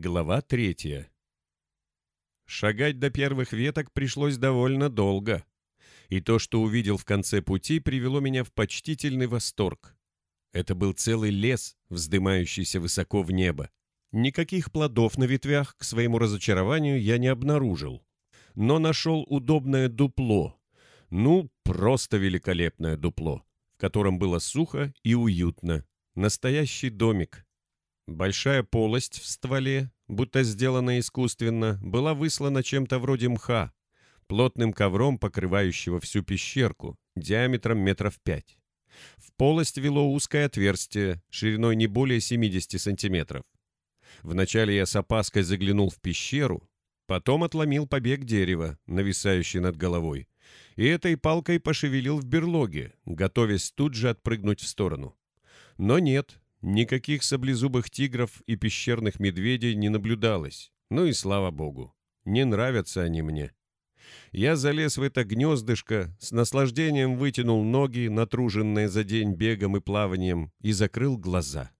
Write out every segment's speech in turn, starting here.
Глава третья. Шагать до первых веток пришлось довольно долго. И то, что увидел в конце пути, привело меня в почтительный восторг. Это был целый лес, вздымающийся высоко в небо. Никаких плодов на ветвях, к своему разочарованию, я не обнаружил. Но нашел удобное дупло. Ну, просто великолепное дупло, в котором было сухо и уютно. Настоящий домик. Большая полость в стволе, будто сделанная искусственно, была выслана чем-то вроде мха, плотным ковром, покрывающего всю пещерку, диаметром метров пять. В полость вело узкое отверстие, шириной не более 70 сантиметров. Вначале я с опаской заглянул в пещеру, потом отломил побег дерева, нависающий над головой, и этой палкой пошевелил в берлоге, готовясь тут же отпрыгнуть в сторону. Но нет, Никаких саблезубых тигров и пещерных медведей не наблюдалось. Ну и слава богу. Не нравятся они мне. Я залез в это гнездышко, с наслаждением вытянул ноги, натруженные за день бегом и плаванием, и закрыл глаза.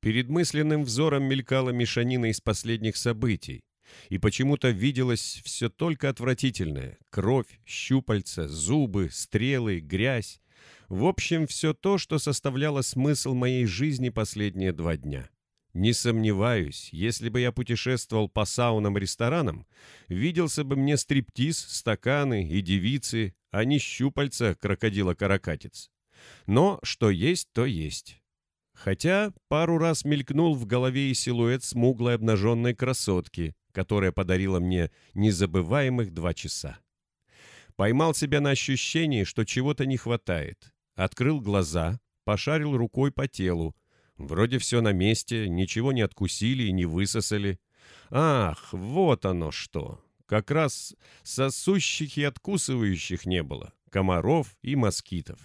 Перед мысленным взором мелькала мешанина из последних событий, и почему-то виделось все только отвратительное — кровь, щупальца, зубы, стрелы, грязь, в общем, все то, что составляло смысл моей жизни последние два дня. Не сомневаюсь, если бы я путешествовал по саунам-ресторанам, виделся бы мне стриптиз, стаканы и девицы, а не щупальца крокодила-каракатиц. Но что есть, то есть. Хотя пару раз мелькнул в голове и силуэт смуглой обнаженной красотки, которая подарила мне незабываемых два часа. Поймал себя на ощущении, что чего-то не хватает. Открыл глаза, пошарил рукой по телу. Вроде все на месте, ничего не откусили и не высосали. Ах, вот оно что! Как раз сосущих и откусывающих не было, комаров и москитов.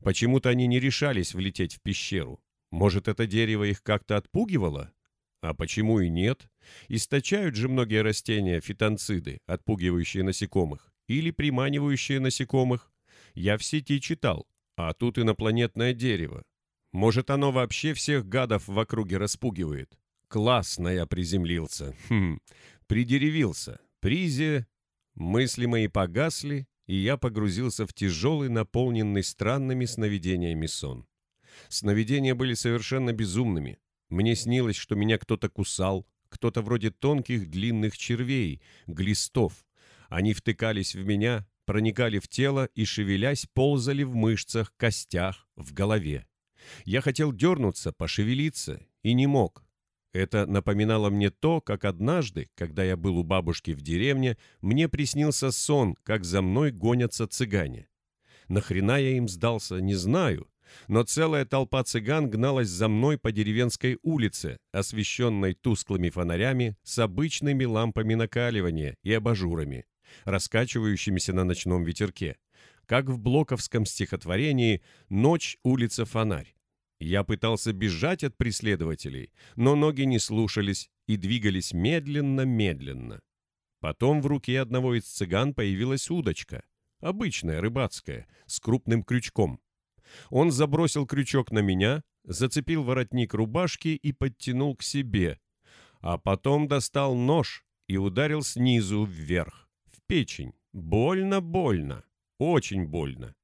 Почему-то они не решались влететь в пещеру. Может, это дерево их как-то отпугивало? А почему и нет? Источают же многие растения фитонциды, отпугивающие насекомых, или приманивающие насекомых. Я в сети читал. А тут инопланетное дерево. Может, оно вообще всех гадов в округе распугивает? Классно я приземлился. Хм, придеревился. Призе... Мысли мои погасли, и я погрузился в тяжелый, наполненный странными сновидениями сон. Сновидения были совершенно безумными. Мне снилось, что меня кто-то кусал, кто-то вроде тонких длинных червей, глистов. Они втыкались в меня, проникали в тело и, шевелясь, ползали в мышцах, костях, в голове. Я хотел дернуться, пошевелиться, и не мог. Это напоминало мне то, как однажды, когда я был у бабушки в деревне, мне приснился сон, как за мной гонятся цыгане. Нахрена я им сдался, не знаю, но целая толпа цыган гналась за мной по деревенской улице, освещенной тусклыми фонарями с обычными лампами накаливания и абажурами раскачивающимися на ночном ветерке, как в блоковском стихотворении «Ночь, улица, фонарь». Я пытался бежать от преследователей, но ноги не слушались и двигались медленно-медленно. Потом в руке одного из цыган появилась удочка, обычная рыбацкая, с крупным крючком. Он забросил крючок на меня, зацепил воротник рубашки и подтянул к себе, а потом достал нож и ударил снизу вверх печень. Больно-больно. Очень больно.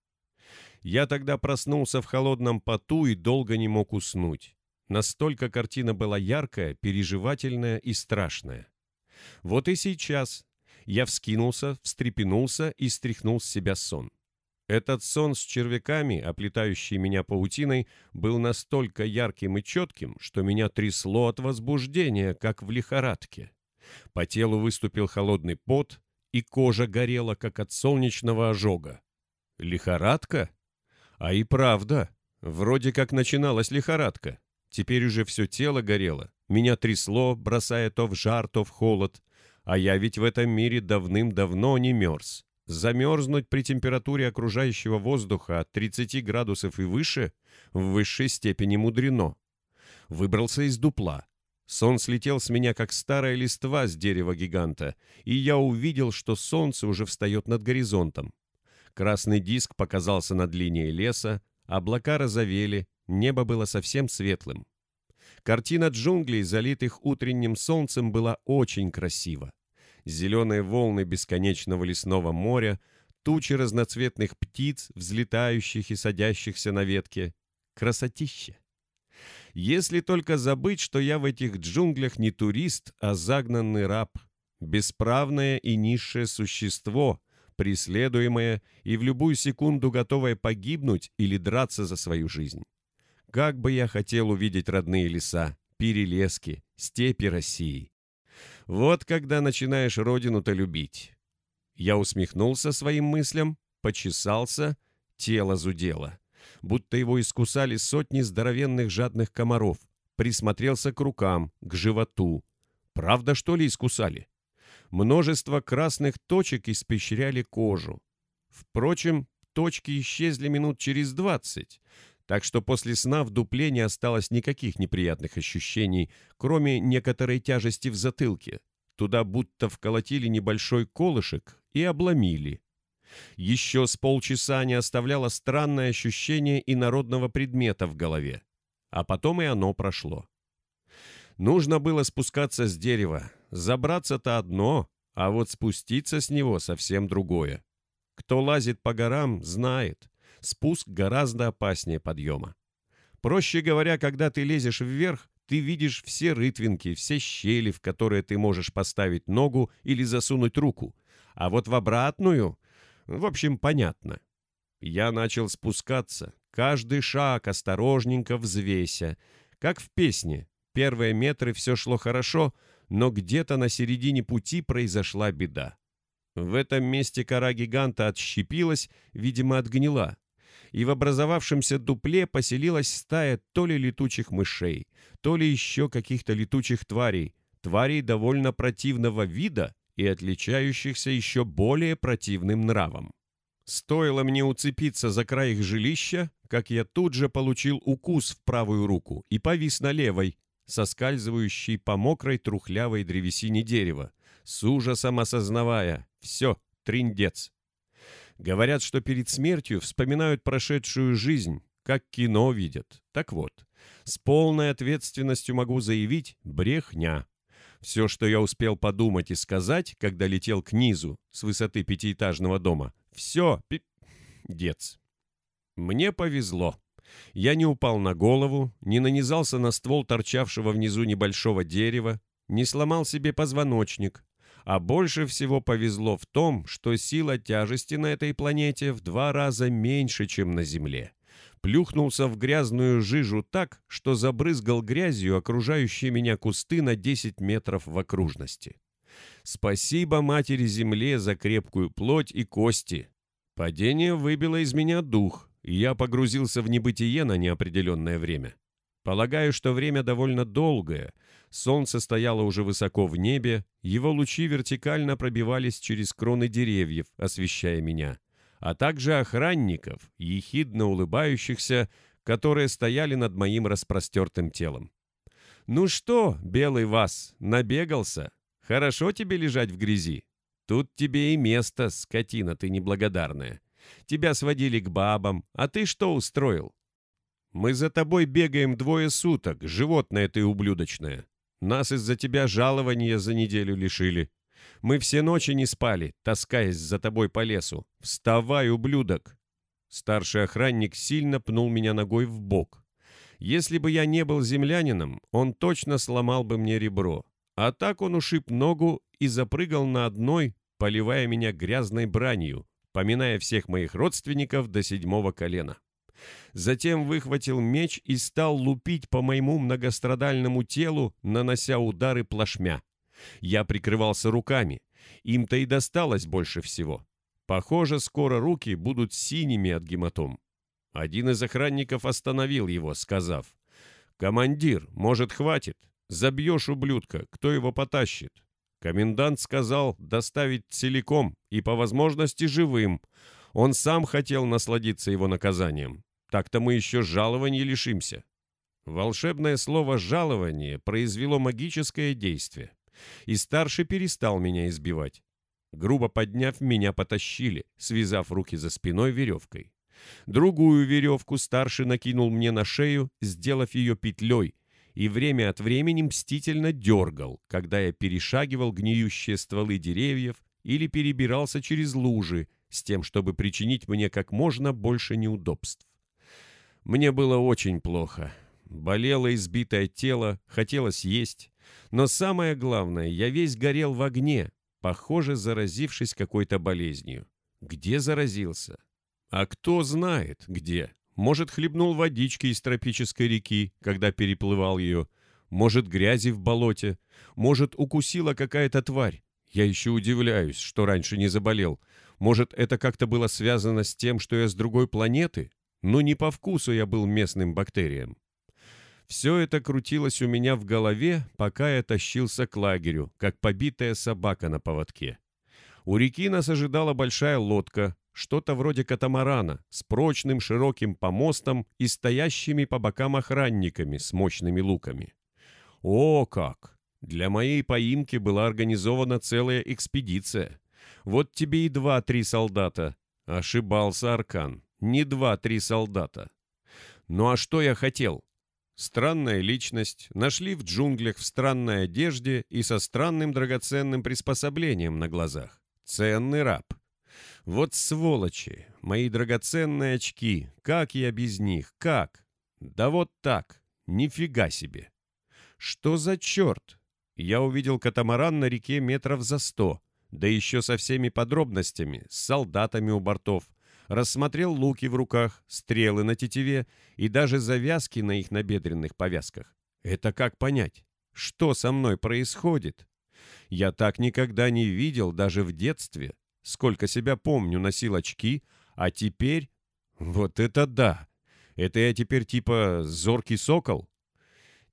Я тогда проснулся в холодном поту и долго не мог уснуть. Настолько картина была яркая, переживательная и страшная. Вот и сейчас я вскинулся, встрепенулся и стряхнул с себя сон. Этот сон с червяками, оплетающий меня паутиной, был настолько ярким и четким, что меня трясло от возбуждения, как в лихорадке. По телу выступил холодный пот, и кожа горела, как от солнечного ожога. Лихорадка? А и правда, вроде как начиналась лихорадка. Теперь уже все тело горело, меня трясло, бросая то в жар, то в холод. А я ведь в этом мире давным-давно не мерз. Замерзнуть при температуре окружающего воздуха от 30 градусов и выше в высшей степени мудрено. Выбрался из дупла, Сон слетел с меня, как старая листва с дерева гиганта, и я увидел, что солнце уже встает над горизонтом. Красный диск показался над линией леса, облака розовели, небо было совсем светлым. Картина джунглей, залитых утренним солнцем, была очень красива. Зеленые волны бесконечного лесного моря, тучи разноцветных птиц, взлетающих и садящихся на ветке. Красотища! Если только забыть, что я в этих джунглях не турист, а загнанный раб, бесправное и низшее существо, преследуемое и в любую секунду готовое погибнуть или драться за свою жизнь. Как бы я хотел увидеть родные леса, перелески, степи России. Вот когда начинаешь родину-то любить. Я усмехнулся своим мыслям, почесался, тело зудело будто его искусали сотни здоровенных жадных комаров, присмотрелся к рукам, к животу. Правда, что ли, искусали? Множество красных точек испещряли кожу. Впрочем, точки исчезли минут через двадцать, так что после сна в дупле не осталось никаких неприятных ощущений, кроме некоторой тяжести в затылке. Туда будто вколотили небольшой колышек и обломили. Еще с полчаса не оставляло странное ощущение инородного предмета в голове. А потом и оно прошло. Нужно было спускаться с дерева. Забраться-то одно, а вот спуститься с него совсем другое. Кто лазит по горам, знает. Спуск гораздо опаснее подъема. Проще говоря, когда ты лезешь вверх, ты видишь все рытвинки, все щели, в которые ты можешь поставить ногу или засунуть руку. А вот в обратную в общем, понятно. Я начал спускаться, каждый шаг осторожненько взвеся. Как в песне. Первые метры все шло хорошо, но где-то на середине пути произошла беда. В этом месте кора гиганта отщепилась, видимо, отгнила. И в образовавшемся дупле поселилась стая то ли летучих мышей, то ли еще каких-то летучих тварей, тварей довольно противного вида, и отличающихся еще более противным нравом. Стоило мне уцепиться за край их жилища, как я тут же получил укус в правую руку и повис на левой, соскальзывающей по мокрой трухлявой древесине дерева, с ужасом осознавая «все, триндец». Говорят, что перед смертью вспоминают прошедшую жизнь, как кино видят. Так вот, с полной ответственностью могу заявить «брехня». Все, что я успел подумать и сказать, когда летел к низу с высоты пятиэтажного дома, все, пи... дец. Мне повезло. Я не упал на голову, не нанизался на ствол торчавшего внизу небольшого дерева, не сломал себе позвоночник. А больше всего повезло в том, что сила тяжести на этой планете в два раза меньше, чем на Земле плюхнулся в грязную жижу так, что забрызгал грязью окружающие меня кусты на 10 метров в окружности. Спасибо матери земле за крепкую плоть и кости. Падение выбило из меня дух, и я погрузился в небытие на неопределенное время. Полагаю, что время довольно долгое. Солнце стояло уже высоко в небе, его лучи вертикально пробивались через кроны деревьев, освещая меня а также охранников, ехидно улыбающихся, которые стояли над моим распростертым телом. «Ну что, белый вас, набегался? Хорошо тебе лежать в грязи? Тут тебе и место, скотина ты неблагодарная. Тебя сводили к бабам, а ты что устроил? Мы за тобой бегаем двое суток, животное ты ублюдочное. Нас из-за тебя жалования за неделю лишили. Мы все ночи не спали, таскаясь за тобой по лесу. Вставай, ублюдок!» Старший охранник сильно пнул меня ногой в бок. Если бы я не был землянином, он точно сломал бы мне ребро. А так он ушиб ногу и запрыгал на одной, поливая меня грязной бранью, поминая всех моих родственников до седьмого колена. Затем выхватил меч и стал лупить по моему многострадальному телу, нанося удары плашмя. Я прикрывался руками. Им-то и досталось больше всего. Похоже, скоро руки будут синими от гематом. Один из охранников остановил его, сказав, «Командир, может, хватит? Забьешь ублюдка, кто его потащит?» Комендант сказал доставить целиком и по возможности живым. Он сам хотел насладиться его наказанием. Так-то мы еще жалования лишимся. Волшебное слово «жалование» произвело магическое действие и старший перестал меня избивать. Грубо подняв, меня потащили, связав руки за спиной веревкой. Другую веревку старший накинул мне на шею, сделав ее петлей, и время от времени мстительно дергал, когда я перешагивал гниющие стволы деревьев или перебирался через лужи с тем, чтобы причинить мне как можно больше неудобств. Мне было очень плохо. Болело избитое тело, хотелось есть. Но самое главное, я весь горел в огне, похоже, заразившись какой-то болезнью. Где заразился? А кто знает, где? Может, хлебнул водички из тропической реки, когда переплывал ее. Может, грязи в болоте. Может, укусила какая-то тварь. Я еще удивляюсь, что раньше не заболел. Может, это как-то было связано с тем, что я с другой планеты? Но не по вкусу я был местным бактериям. Все это крутилось у меня в голове, пока я тащился к лагерю, как побитая собака на поводке. У реки нас ожидала большая лодка, что-то вроде катамарана, с прочным широким помостом и стоящими по бокам охранниками с мощными луками. О, как! Для моей поимки была организована целая экспедиция. Вот тебе и два-три солдата. Ошибался Аркан. Не два-три солдата. Ну а что я хотел? Странная личность, нашли в джунглях в странной одежде и со странным драгоценным приспособлением на глазах. Ценный раб. Вот сволочи, мои драгоценные очки, как я без них, как? Да вот так, нифига себе. Что за черт? Я увидел катамаран на реке метров за сто, да еще со всеми подробностями, с солдатами у бортов. Рассмотрел луки в руках, стрелы на тетиве и даже завязки на их набедренных повязках. Это как понять? Что со мной происходит? Я так никогда не видел даже в детстве. Сколько себя помню, носил очки, а теперь... Вот это да! Это я теперь типа зоркий сокол?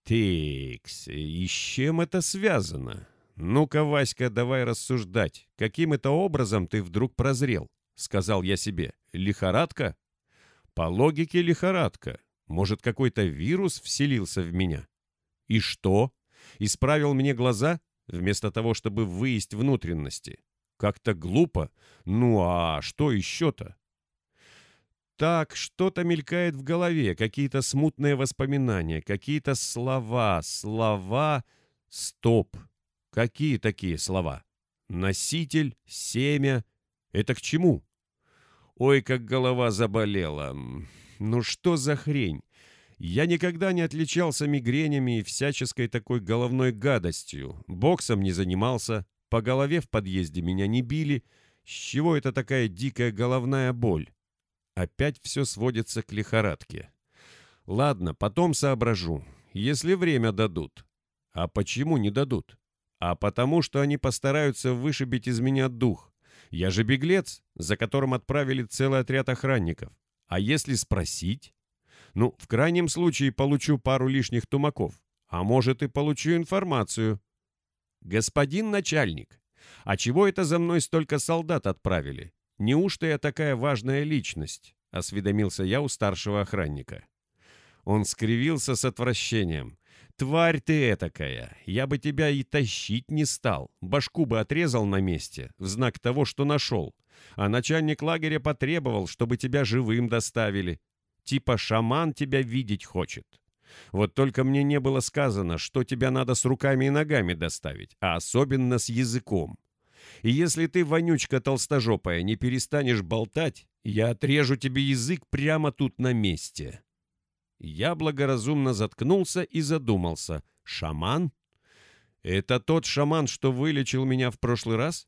Тикс, и с чем это связано? Ну-ка, Васька, давай рассуждать. Каким это образом ты вдруг прозрел? Сказал я себе. Лихорадка? По логике лихорадка. Может, какой-то вирус вселился в меня? И что? Исправил мне глаза, вместо того, чтобы выесть внутренности? Как-то глупо. Ну а что еще-то? Так, что-то мелькает в голове, какие-то смутные воспоминания, какие-то слова, слова... Стоп! Какие такие слова? Носитель, семя. Это к чему? Ой, как голова заболела. Ну что за хрень? Я никогда не отличался мигренями и всяческой такой головной гадостью. Боксом не занимался, по голове в подъезде меня не били. С чего это такая дикая головная боль? Опять все сводится к лихорадке. Ладно, потом соображу, если время дадут. А почему не дадут? А потому что они постараются вышибить из меня дух. Я же беглец, за которым отправили целый отряд охранников. А если спросить? Ну, в крайнем случае получу пару лишних тумаков. А может и получу информацию. «Господин начальник, а чего это за мной столько солдат отправили? Неужто я такая важная личность?» — осведомился я у старшего охранника. Он скривился с отвращением. «Тварь ты этакая! Я бы тебя и тащить не стал. Башку бы отрезал на месте, в знак того, что нашел. А начальник лагеря потребовал, чтобы тебя живым доставили. Типа шаман тебя видеть хочет. Вот только мне не было сказано, что тебя надо с руками и ногами доставить, а особенно с языком. И если ты, вонючка толстожопая, не перестанешь болтать, я отрежу тебе язык прямо тут на месте». Я благоразумно заткнулся и задумался. «Шаман? Это тот шаман, что вылечил меня в прошлый раз?»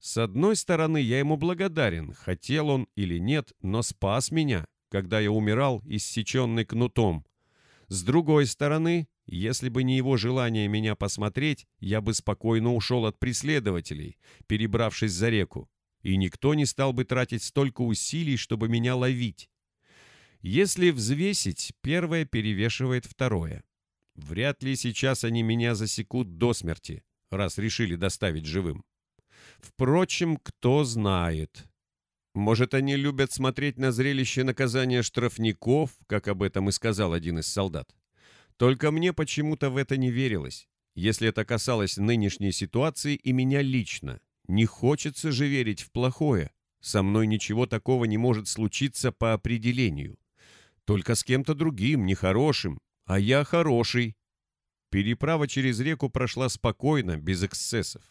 С одной стороны, я ему благодарен, хотел он или нет, но спас меня, когда я умирал, иссеченный кнутом. С другой стороны, если бы не его желание меня посмотреть, я бы спокойно ушел от преследователей, перебравшись за реку, и никто не стал бы тратить столько усилий, чтобы меня ловить. Если взвесить, первое перевешивает второе. Вряд ли сейчас они меня засекут до смерти, раз решили доставить живым. Впрочем, кто знает. Может, они любят смотреть на зрелище наказания штрафников, как об этом и сказал один из солдат. Только мне почему-то в это не верилось, если это касалось нынешней ситуации и меня лично. Не хочется же верить в плохое. Со мной ничего такого не может случиться по определению. Только с кем-то другим, нехорошим. А я хороший. Переправа через реку прошла спокойно, без эксцессов.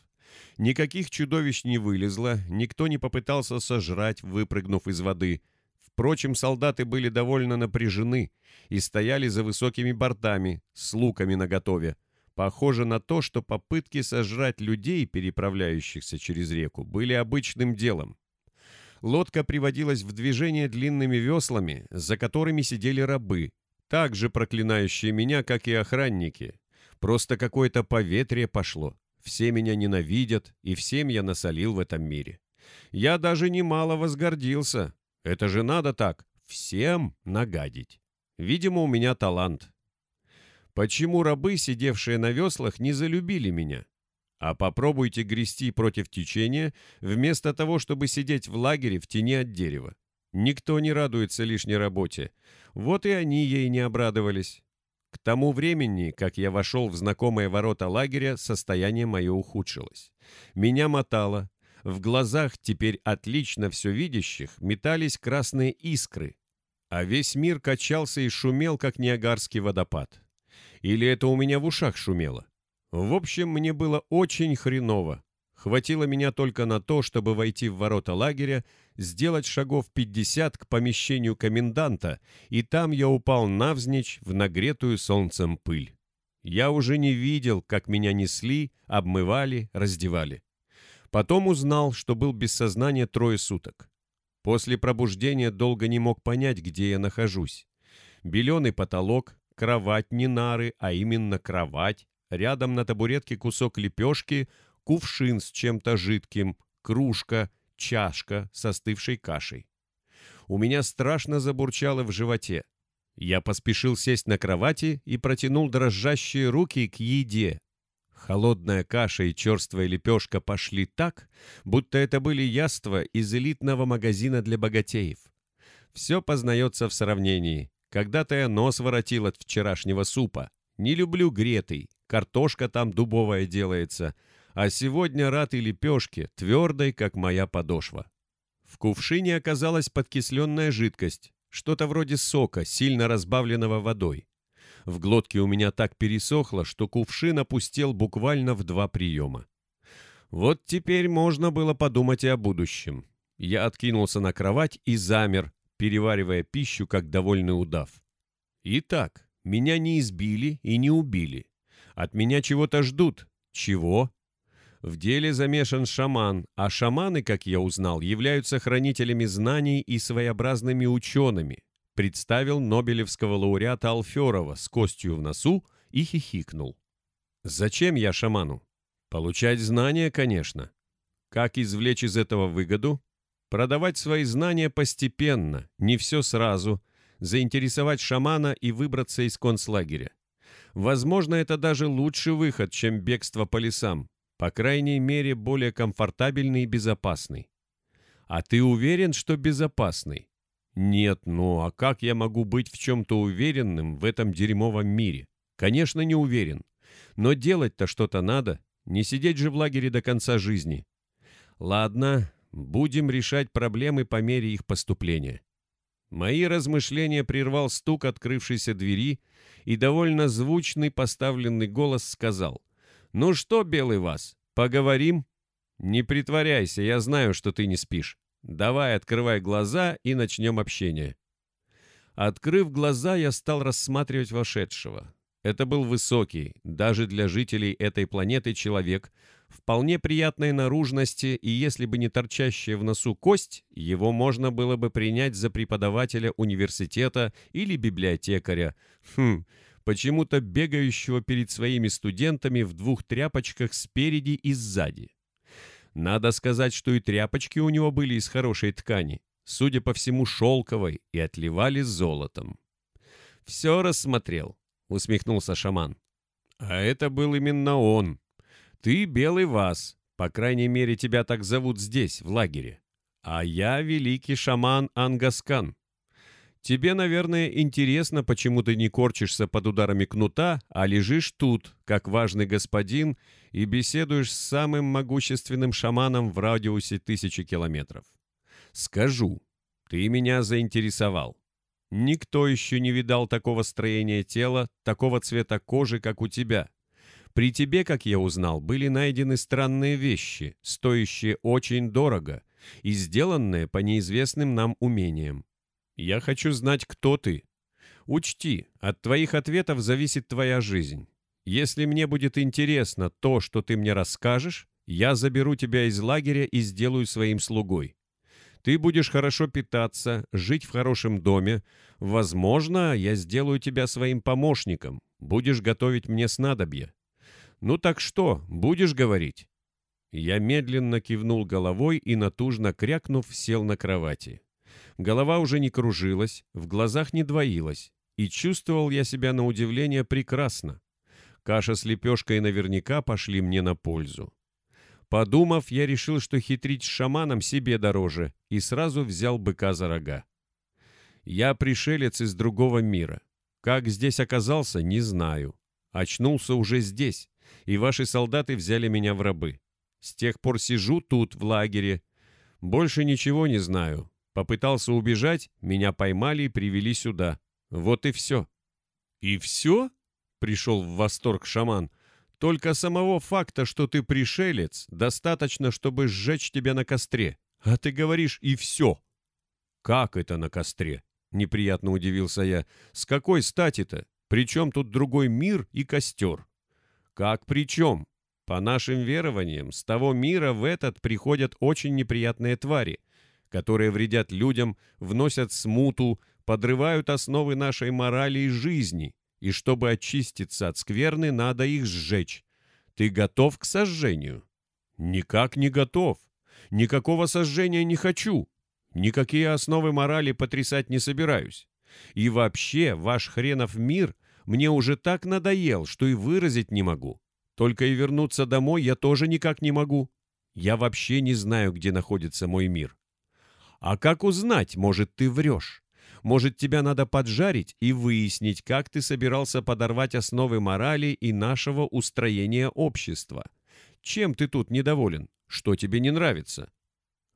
Никаких чудовищ не вылезло, никто не попытался сожрать, выпрыгнув из воды. Впрочем, солдаты были довольно напряжены и стояли за высокими бортами, с луками наготове. Похоже на то, что попытки сожрать людей, переправляющихся через реку, были обычным делом. Лодка приводилась в движение длинными веслами, за которыми сидели рабы, также проклинающие меня, как и охранники. Просто какое-то поветрие пошло. Все меня ненавидят, и всем я насолил в этом мире. Я даже немало возгордился. Это же надо так, всем нагадить. Видимо, у меня талант. Почему рабы, сидевшие на веслах, не залюбили меня? А попробуйте грести против течения, вместо того, чтобы сидеть в лагере в тени от дерева. Никто не радуется лишней работе. Вот и они ей не обрадовались. К тому времени, как я вошел в знакомые ворота лагеря, состояние мое ухудшилось. Меня мотало. В глазах теперь отлично все видящих метались красные искры, а весь мир качался и шумел, как Ниагарский водопад. Или это у меня в ушах шумело? В общем, мне было очень хреново. Хватило меня только на то, чтобы войти в ворота лагеря, сделать шагов 50 к помещению коменданта, и там я упал навзничь в нагретую солнцем пыль. Я уже не видел, как меня несли, обмывали, раздевали. Потом узнал, что был без сознания трое суток. После пробуждения долго не мог понять, где я нахожусь. Беленый потолок, кровать не нары, а именно кровать, рядом на табуретке кусок лепешки — кувшин с чем-то жидким, кружка, чашка с остывшей кашей. У меня страшно забурчало в животе. Я поспешил сесть на кровати и протянул дрожащие руки к еде. Холодная каша и черствая лепешка пошли так, будто это были яства из элитного магазина для богатеев. Все познается в сравнении. Когда-то я нос воротил от вчерашнего супа. Не люблю гретый, картошка там дубовая делается — а сегодня рад и лепешке, твердой, как моя подошва. В кувшине оказалась подкисленная жидкость, что-то вроде сока, сильно разбавленного водой. В глотке у меня так пересохло, что кувшин опустел буквально в два приема. Вот теперь можно было подумать и о будущем. Я откинулся на кровать и замер, переваривая пищу, как довольный удав. Итак, меня не избили и не убили. От меня чего-то ждут. Чего? В деле замешан шаман, а шаманы, как я узнал, являются хранителями знаний и своеобразными учеными. Представил нобелевского лауреата Алферова с костью в носу и хихикнул. Зачем я шаману? Получать знания, конечно. Как извлечь из этого выгоду? Продавать свои знания постепенно, не все сразу, заинтересовать шамана и выбраться из концлагеря. Возможно, это даже лучший выход, чем бегство по лесам, по крайней мере, более комфортабельный и безопасный. А ты уверен, что безопасный? Нет, ну а как я могу быть в чем-то уверенным в этом дерьмовом мире? Конечно, не уверен. Но делать-то что-то надо. Не сидеть же в лагере до конца жизни. Ладно, будем решать проблемы по мере их поступления. Мои размышления прервал стук открывшейся двери, и довольно звучный поставленный голос сказал «Ну что, белый вас, поговорим?» «Не притворяйся, я знаю, что ты не спишь. Давай, открывай глаза и начнем общение». Открыв глаза, я стал рассматривать вошедшего. Это был высокий, даже для жителей этой планеты человек, вполне приятной наружности, и если бы не торчащая в носу кость, его можно было бы принять за преподавателя университета или библиотекаря. Хм, почему-то бегающего перед своими студентами в двух тряпочках спереди и сзади. Надо сказать, что и тряпочки у него были из хорошей ткани, судя по всему шелковой, и отливали золотом. «Все рассмотрел», — усмехнулся шаман. «А это был именно он. Ты белый вас, по крайней мере, тебя так зовут здесь, в лагере. А я великий шаман Ангаскан. Тебе, наверное, интересно, почему ты не корчишься под ударами кнута, а лежишь тут, как важный господин, и беседуешь с самым могущественным шаманом в радиусе тысячи километров. Скажу, ты меня заинтересовал. Никто еще не видал такого строения тела, такого цвета кожи, как у тебя. При тебе, как я узнал, были найдены странные вещи, стоящие очень дорого и сделанные по неизвестным нам умениям. Я хочу знать, кто ты. Учти, от твоих ответов зависит твоя жизнь. Если мне будет интересно то, что ты мне расскажешь, я заберу тебя из лагеря и сделаю своим слугой. Ты будешь хорошо питаться, жить в хорошем доме. Возможно, я сделаю тебя своим помощником. Будешь готовить мне снадобье. Ну так что, будешь говорить?» Я медленно кивнул головой и, натужно крякнув, сел на кровати. Голова уже не кружилась, в глазах не двоилась, и чувствовал я себя на удивление прекрасно. Каша с лепешкой наверняка пошли мне на пользу. Подумав, я решил, что хитрить с шаманом себе дороже, и сразу взял быка за рога. Я пришелец из другого мира. Как здесь оказался, не знаю. Очнулся уже здесь, и ваши солдаты взяли меня в рабы. С тех пор сижу тут, в лагере. Больше ничего не знаю. Попытался убежать, меня поймали и привели сюда. Вот и все». «И все?» — пришел в восторг шаман. «Только самого факта, что ты пришелец, достаточно, чтобы сжечь тебя на костре. А ты говоришь «и все». «Как это на костре?» — неприятно удивился я. «С какой стати-то? Причем тут другой мир и костер?» «Как при чем? По нашим верованиям, с того мира в этот приходят очень неприятные твари, которые вредят людям, вносят смуту, подрывают основы нашей морали и жизни, и чтобы очиститься от скверны, надо их сжечь. Ты готов к сожжению? Никак не готов. Никакого сожжения не хочу. Никакие основы морали потрясать не собираюсь. И вообще, ваш хренов мир мне уже так надоел, что и выразить не могу. Только и вернуться домой я тоже никак не могу. Я вообще не знаю, где находится мой мир. А как узнать, может, ты врешь? Может, тебя надо поджарить и выяснить, как ты собирался подорвать основы морали и нашего устроения общества? Чем ты тут недоволен? Что тебе не нравится?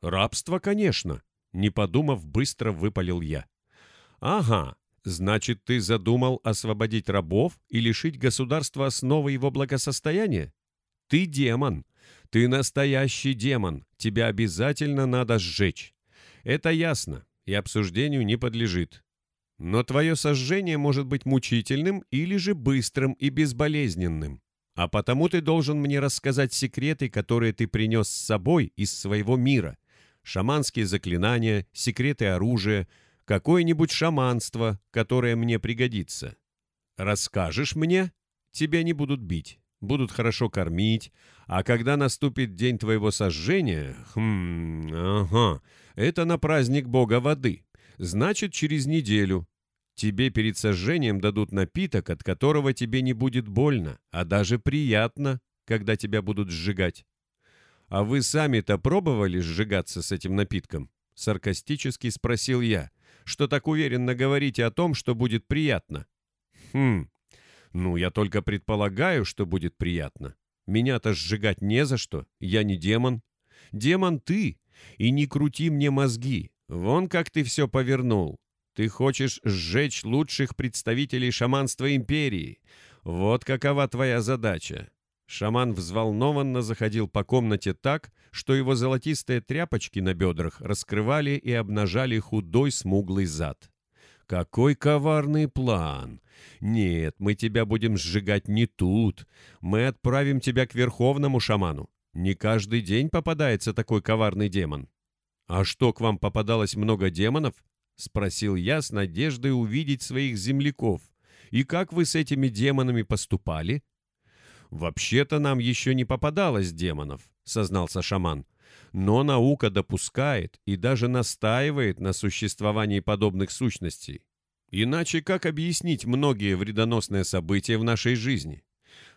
Рабство, конечно. Не подумав, быстро выпалил я. Ага, Значит, ты задумал освободить рабов и лишить государства основы его благосостояния? Ты демон. Ты настоящий демон. Тебя обязательно надо сжечь. Это ясно и обсуждению не подлежит. Но твое сожжение может быть мучительным или же быстрым и безболезненным. А потому ты должен мне рассказать секреты, которые ты принес с собой из своего мира. Шаманские заклинания, секреты оружия — какое-нибудь шаманство, которое мне пригодится. Расскажешь мне? Тебя не будут бить, будут хорошо кормить, а когда наступит день твоего сожжения, хм, ага, это на праздник бога воды, значит, через неделю. Тебе перед сожжением дадут напиток, от которого тебе не будет больно, а даже приятно, когда тебя будут сжигать. А вы сами-то пробовали сжигаться с этим напитком? Саркастически спросил я что так уверенно говорите о том, что будет приятно?» «Хм, ну, я только предполагаю, что будет приятно. Меня-то сжигать не за что, я не демон. Демон ты, и не крути мне мозги. Вон как ты все повернул. Ты хочешь сжечь лучших представителей шаманства империи. Вот какова твоя задача. Шаман взволнованно заходил по комнате так, что его золотистые тряпочки на бедрах раскрывали и обнажали худой смуглый зад. «Какой коварный план! Нет, мы тебя будем сжигать не тут. Мы отправим тебя к верховному шаману. Не каждый день попадается такой коварный демон». «А что, к вам попадалось много демонов?» — спросил я с надеждой увидеть своих земляков. «И как вы с этими демонами поступали?» «Вообще-то нам еще не попадалось демонов», — сознался шаман. «Но наука допускает и даже настаивает на существовании подобных сущностей. Иначе как объяснить многие вредоносные события в нашей жизни?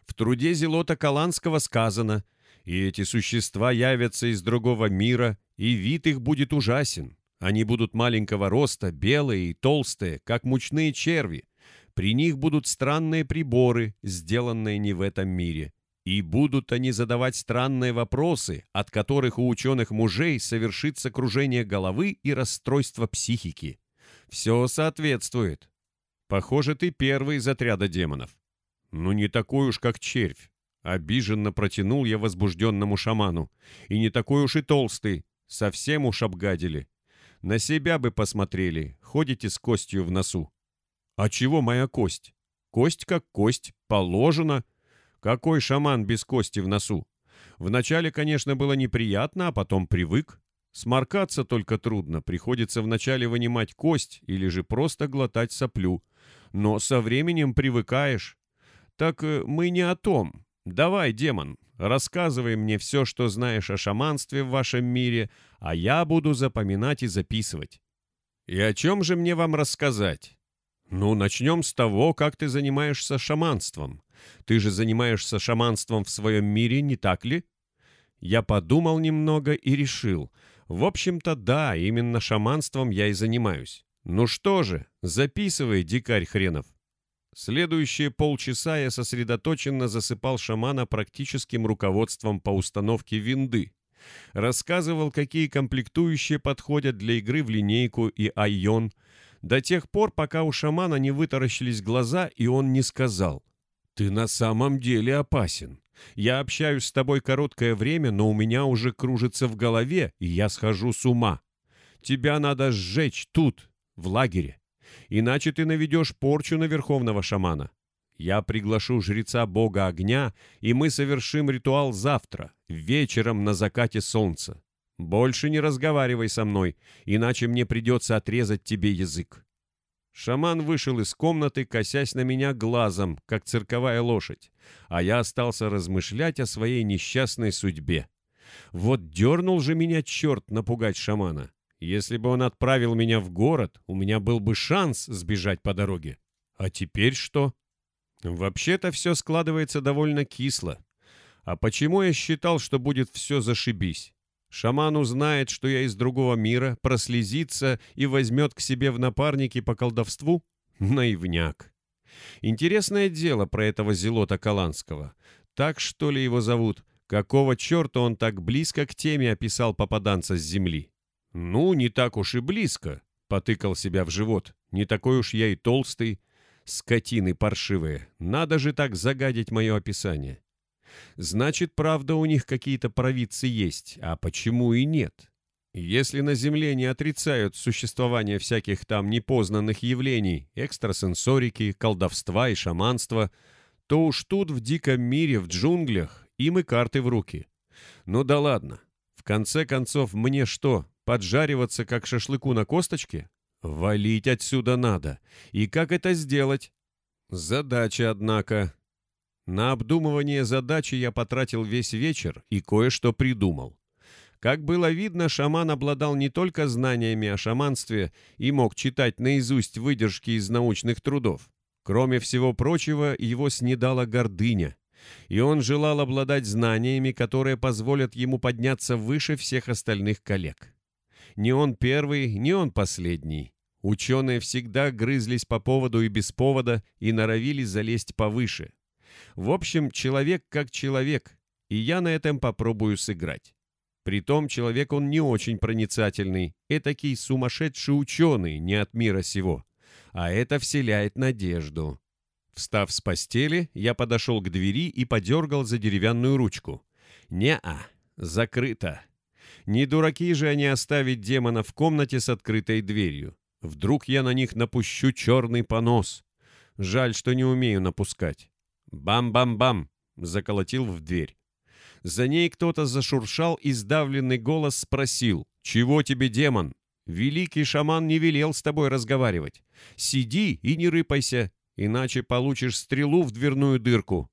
В труде Зелота Каланского сказано, и эти существа явятся из другого мира, и вид их будет ужасен. Они будут маленького роста, белые и толстые, как мучные черви, при них будут странные приборы, сделанные не в этом мире. И будут они задавать странные вопросы, от которых у ученых мужей совершится кружение головы и расстройство психики. Все соответствует. Похоже, ты первый из отряда демонов. Ну, не такой уж, как червь. Обиженно протянул я возбужденному шаману. И не такой уж и толстый. Совсем уж обгадили. На себя бы посмотрели. Ходите с костью в носу. А чего моя кость? Кость как кость. Положено. Какой шаман без кости в носу? Вначале, конечно, было неприятно, а потом привык. Сморкаться только трудно, приходится вначале вынимать кость или же просто глотать соплю. Но со временем привыкаешь. Так э, мы не о том. Давай, демон, рассказывай мне все, что знаешь о шаманстве в вашем мире, а я буду запоминать и записывать. И о чем же мне вам рассказать? Ну, начнем с того, как ты занимаешься шаманством. Ты же занимаешься шаманством в своем мире, не так ли? Я подумал немного и решил — в общем-то, да, именно шаманством я и занимаюсь. Ну что же, записывай, дикарь хренов. Следующие полчаса я сосредоточенно засыпал шамана практическим руководством по установке винды. Рассказывал, какие комплектующие подходят для игры в линейку и айон, до тех пор, пока у шамана не вытаращились глаза, и он не сказал «Ты на самом деле опасен». Я общаюсь с тобой короткое время, но у меня уже кружится в голове, и я схожу с ума. Тебя надо сжечь тут, в лагере. Иначе ты наведешь порчу на верховного шамана. Я приглашу жреца бога огня, и мы совершим ритуал завтра, вечером на закате солнца. Больше не разговаривай со мной, иначе мне придется отрезать тебе язык. Шаман вышел из комнаты, косясь на меня глазом, как цирковая лошадь, а я остался размышлять о своей несчастной судьбе. Вот дернул же меня черт напугать шамана. Если бы он отправил меня в город, у меня был бы шанс сбежать по дороге. А теперь что? Вообще-то все складывается довольно кисло. А почему я считал, что будет все зашибись? Шаман узнает, что я из другого мира, прослезится и возьмет к себе в напарники по колдовству? Наивняк. Интересное дело про этого Зелота Каланского. Так, что ли, его зовут? Какого черта он так близко к теме описал попаданца с земли? Ну, не так уж и близко, потыкал себя в живот. Не такой уж я и толстый. Скотины паршивые. Надо же так загадить мое описание. Значит, правда, у них какие-то провидцы есть, а почему и нет? Если на Земле не отрицают существование всяких там непознанных явлений, экстрасенсорики, колдовства и шаманства, то уж тут в диком мире, в джунглях, им и карты в руки. Ну да ладно. В конце концов, мне что, поджариваться как шашлыку на косточке? Валить отсюда надо. И как это сделать? Задача, однако, на обдумывание задачи я потратил весь вечер и кое-что придумал. Как было видно, шаман обладал не только знаниями о шаманстве и мог читать наизусть выдержки из научных трудов. Кроме всего прочего, его снедала гордыня, и он желал обладать знаниями, которые позволят ему подняться выше всех остальных коллег. Не он первый, не он последний. Ученые всегда грызлись по поводу и без повода и норовили залезть повыше, в общем, человек как человек, и я на этом попробую сыграть. Притом человек он не очень проницательный, этакий сумасшедший ученый, не от мира сего. А это вселяет надежду. Встав с постели, я подошел к двери и подергал за деревянную ручку. Не-а, закрыто. Не дураки же они оставить демона в комнате с открытой дверью. Вдруг я на них напущу черный понос. Жаль, что не умею напускать. «Бам-бам-бам!» — заколотил в дверь. За ней кто-то зашуршал, и сдавленный голос спросил. «Чего тебе, демон? Великий шаман не велел с тобой разговаривать. Сиди и не рыпайся, иначе получишь стрелу в дверную дырку».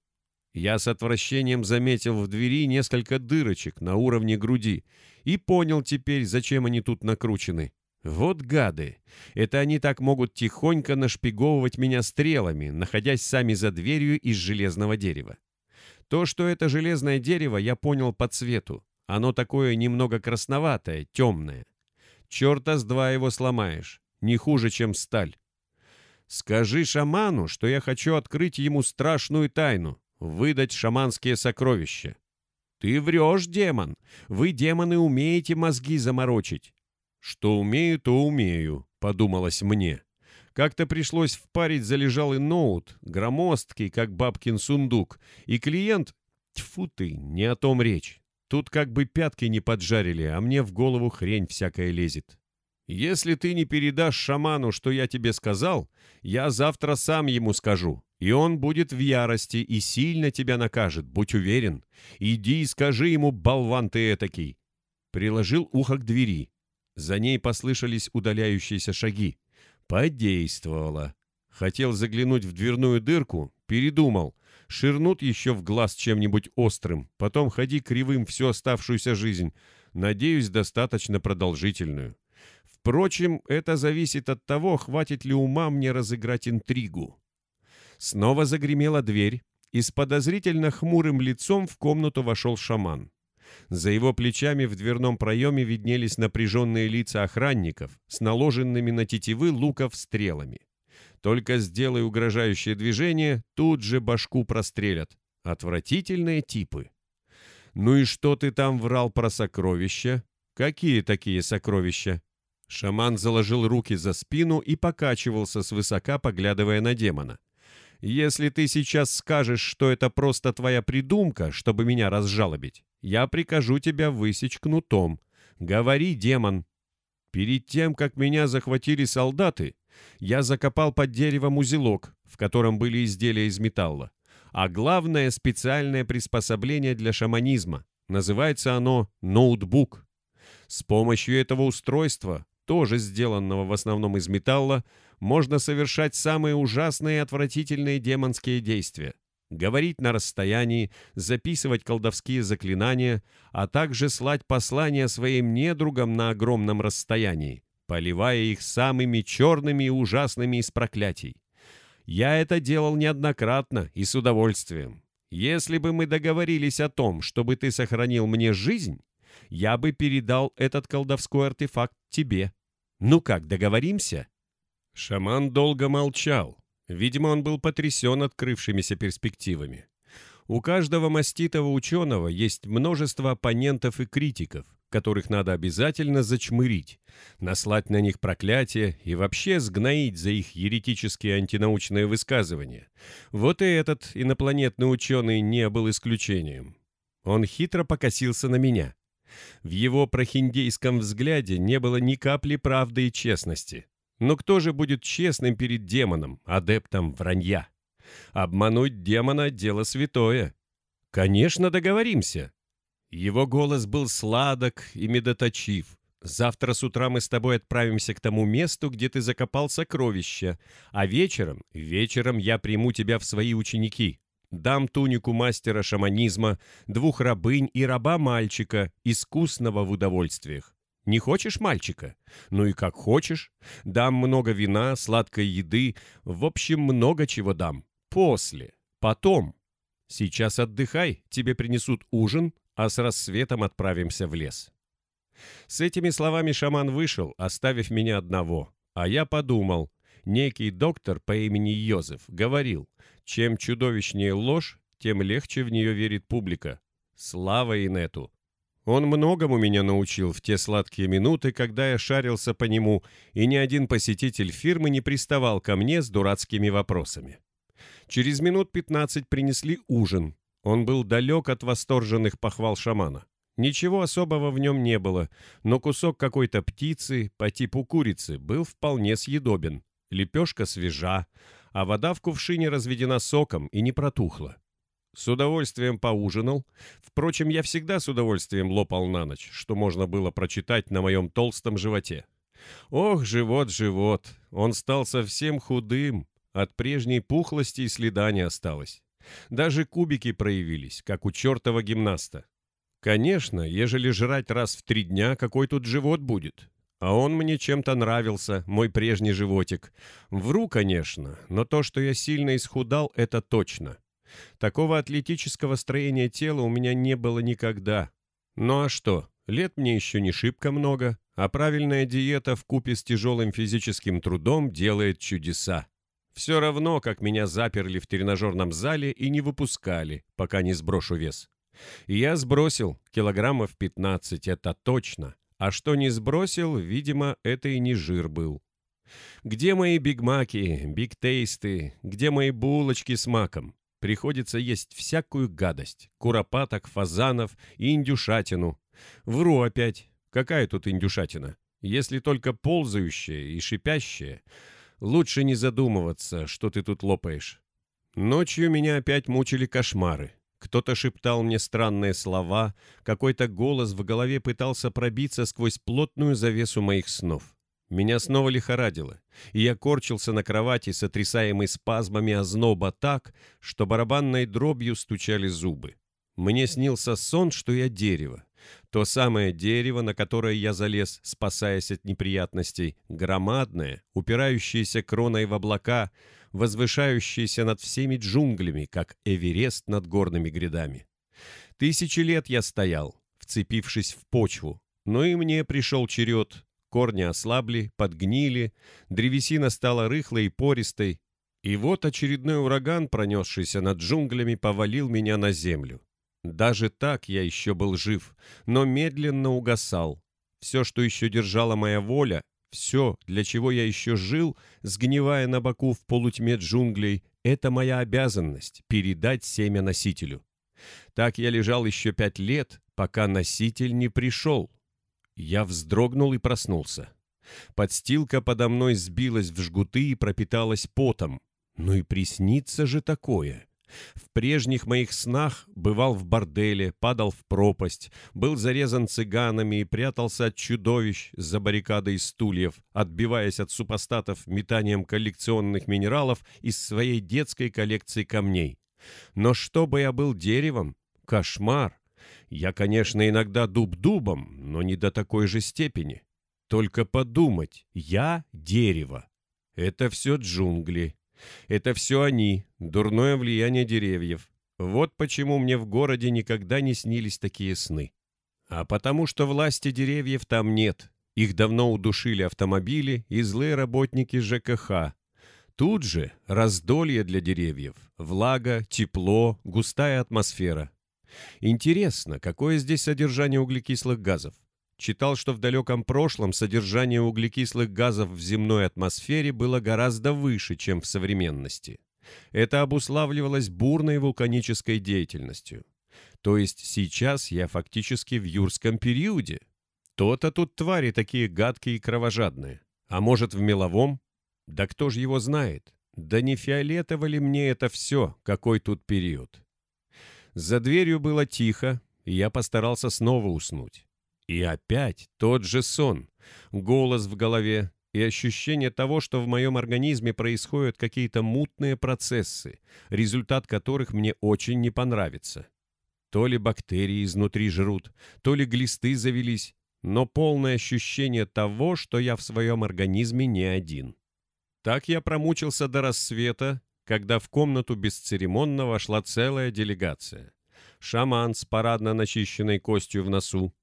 Я с отвращением заметил в двери несколько дырочек на уровне груди и понял теперь, зачем они тут накручены. Вот гады! Это они так могут тихонько нашпиговывать меня стрелами, находясь сами за дверью из железного дерева. То, что это железное дерево, я понял по цвету. Оно такое немного красноватое, темное. Черта с два его сломаешь. Не хуже, чем сталь. Скажи шаману, что я хочу открыть ему страшную тайну, выдать шаманские сокровища. Ты врешь, демон. Вы, демоны, умеете мозги заморочить. «Что умею, то умею», — подумалось мне. Как-то пришлось впарить залежалый ноут, громоздкий, как бабкин сундук, и клиент... Тьфу ты, не о том речь. Тут как бы пятки не поджарили, а мне в голову хрень всякая лезет. Если ты не передашь шаману, что я тебе сказал, я завтра сам ему скажу, и он будет в ярости и сильно тебя накажет, будь уверен. Иди и скажи ему, болван ты этакий. Приложил ухо к двери. За ней послышались удаляющиеся шаги. Подействовало. Хотел заглянуть в дверную дырку, передумал. Ширнут еще в глаз чем-нибудь острым, потом ходи кривым всю оставшуюся жизнь. Надеюсь, достаточно продолжительную. Впрочем, это зависит от того, хватит ли ума мне разыграть интригу. Снова загремела дверь, и с подозрительно хмурым лицом в комнату вошел шаман. За его плечами в дверном проеме виднелись напряженные лица охранников с наложенными на тетивы луков стрелами. Только сделай угрожающее движение, тут же башку прострелят. Отвратительные типы. «Ну и что ты там врал про сокровища? Какие такие сокровища?» Шаман заложил руки за спину и покачивался свысока, поглядывая на демона. «Если ты сейчас скажешь, что это просто твоя придумка, чтобы меня разжалобить, я прикажу тебя высечь кнутом. Говори, демон. Перед тем, как меня захватили солдаты, я закопал под деревом узелок, в котором были изделия из металла. А главное специальное приспособление для шаманизма. Называется оно ноутбук. С помощью этого устройства, тоже сделанного в основном из металла, можно совершать самые ужасные и отвратительные демонские действия говорить на расстоянии, записывать колдовские заклинания, а также слать послания своим недругам на огромном расстоянии, поливая их самыми черными и ужасными из проклятий. Я это делал неоднократно и с удовольствием. Если бы мы договорились о том, чтобы ты сохранил мне жизнь, я бы передал этот колдовской артефакт тебе. Ну как, договоримся?» Шаман долго молчал, Видимо, он был потрясен открывшимися перспективами. У каждого маститого ученого есть множество оппонентов и критиков, которых надо обязательно зачмырить, наслать на них проклятие и вообще сгноить за их еретические антинаучные высказывания. Вот и этот инопланетный ученый не был исключением. Он хитро покосился на меня. В его прохиндейском взгляде не было ни капли правды и честности. Но кто же будет честным перед демоном, адептом вранья? Обмануть демона — дело святое. Конечно, договоримся. Его голос был сладок и медоточив. Завтра с утра мы с тобой отправимся к тому месту, где ты закопал сокровища, а вечером, вечером я приму тебя в свои ученики. Дам тунику мастера шаманизма, двух рабынь и раба-мальчика, искусного в удовольствиях. Не хочешь мальчика? Ну и как хочешь. Дам много вина, сладкой еды, в общем, много чего дам. После, потом. Сейчас отдыхай, тебе принесут ужин, а с рассветом отправимся в лес». С этими словами шаман вышел, оставив меня одного. А я подумал, некий доктор по имени Йозеф говорил, чем чудовищнее ложь, тем легче в нее верит публика. Слава Инету! Он многому меня научил в те сладкие минуты, когда я шарился по нему, и ни один посетитель фирмы не приставал ко мне с дурацкими вопросами. Через минут пятнадцать принесли ужин. Он был далек от восторженных похвал шамана. Ничего особого в нем не было, но кусок какой-то птицы по типу курицы был вполне съедобен. Лепешка свежа, а вода в кувшине разведена соком и не протухла. С удовольствием поужинал. Впрочем, я всегда с удовольствием лопал на ночь, что можно было прочитать на моем толстом животе. Ох, живот, живот, он стал совсем худым. От прежней пухлости и следа не осталось. Даже кубики проявились, как у чертова гимнаста. Конечно, ежели жрать раз в три дня, какой тут живот будет? А он мне чем-то нравился, мой прежний животик. Вру, конечно, но то, что я сильно исхудал, это точно. Такого атлетического строения тела у меня не было никогда. Ну а что, лет мне еще не шибко много, а правильная диета в купе с тяжелым физическим трудом делает чудеса. Все равно, как меня заперли в тренажерном зале и не выпускали, пока не сброшу вес. И я сбросил килограммов 15, это точно. А что не сбросил, видимо, это и не жир был. Где мои бигмаки, бигтейсты, где мои булочки с маком? Приходится есть всякую гадость. Куропаток, фазанов и индюшатину. Вру опять. Какая тут индюшатина? Если только ползающая и шипящая, лучше не задумываться, что ты тут лопаешь. Ночью меня опять мучили кошмары. Кто-то шептал мне странные слова, какой-то голос в голове пытался пробиться сквозь плотную завесу моих снов. Меня снова лихорадило, и я корчился на кровати, сотрясаемый спазмами озноба так, что барабанной дробью стучали зубы. Мне снился сон, что я дерево. То самое дерево, на которое я залез, спасаясь от неприятностей, громадное, упирающееся кроной в облака, возвышающееся над всеми джунглями, как Эверест над горными грядами. Тысячи лет я стоял, вцепившись в почву, но и мне пришел черед. Корни ослабли, подгнили, древесина стала рыхлой и пористой, и вот очередной ураган, пронесшийся над джунглями, повалил меня на землю. Даже так я еще был жив, но медленно угасал. Все, что еще держала моя воля, все, для чего я еще жил, сгнивая на боку в полутьме джунглей, это моя обязанность — передать семя носителю. Так я лежал еще пять лет, пока носитель не пришел. Я вздрогнул и проснулся. Подстилка подо мной сбилась в жгуты и пропиталась потом. Ну и приснится же такое. В прежних моих снах бывал в борделе, падал в пропасть, был зарезан цыганами и прятался от чудовищ за баррикадой стульев, отбиваясь от супостатов метанием коллекционных минералов из своей детской коллекции камней. Но чтобы я был деревом, кошмар. Я, конечно, иногда дуб дубом, но не до такой же степени. Только подумать, я дерево. Это все джунгли, это все они, дурное влияние деревьев. Вот почему мне в городе никогда не снились такие сны. А потому что власти деревьев там нет. Их давно удушили автомобили и злые работники ЖКХ. Тут же раздолье для деревьев, влага, тепло, густая атмосфера. Интересно, какое здесь содержание углекислых газов? Читал, что в далеком прошлом содержание углекислых газов в земной атмосфере было гораздо выше, чем в современности. Это обуславливалось бурной вулканической деятельностью. То есть сейчас я фактически в юрском периоде. То-то тут твари такие гадкие и кровожадные. А может, в меловом? Да кто же его знает? Да не фиолетово ли мне это все, какой тут период? За дверью было тихо, и я постарался снова уснуть. И опять тот же сон, голос в голове и ощущение того, что в моем организме происходят какие-то мутные процессы, результат которых мне очень не понравится. То ли бактерии изнутри жрут, то ли глисты завелись, но полное ощущение того, что я в своем организме не один. Так я промучился до рассвета, когда в комнату бесцеремонно вошла целая делегация. Шаман с парадно начищенной костью в носу,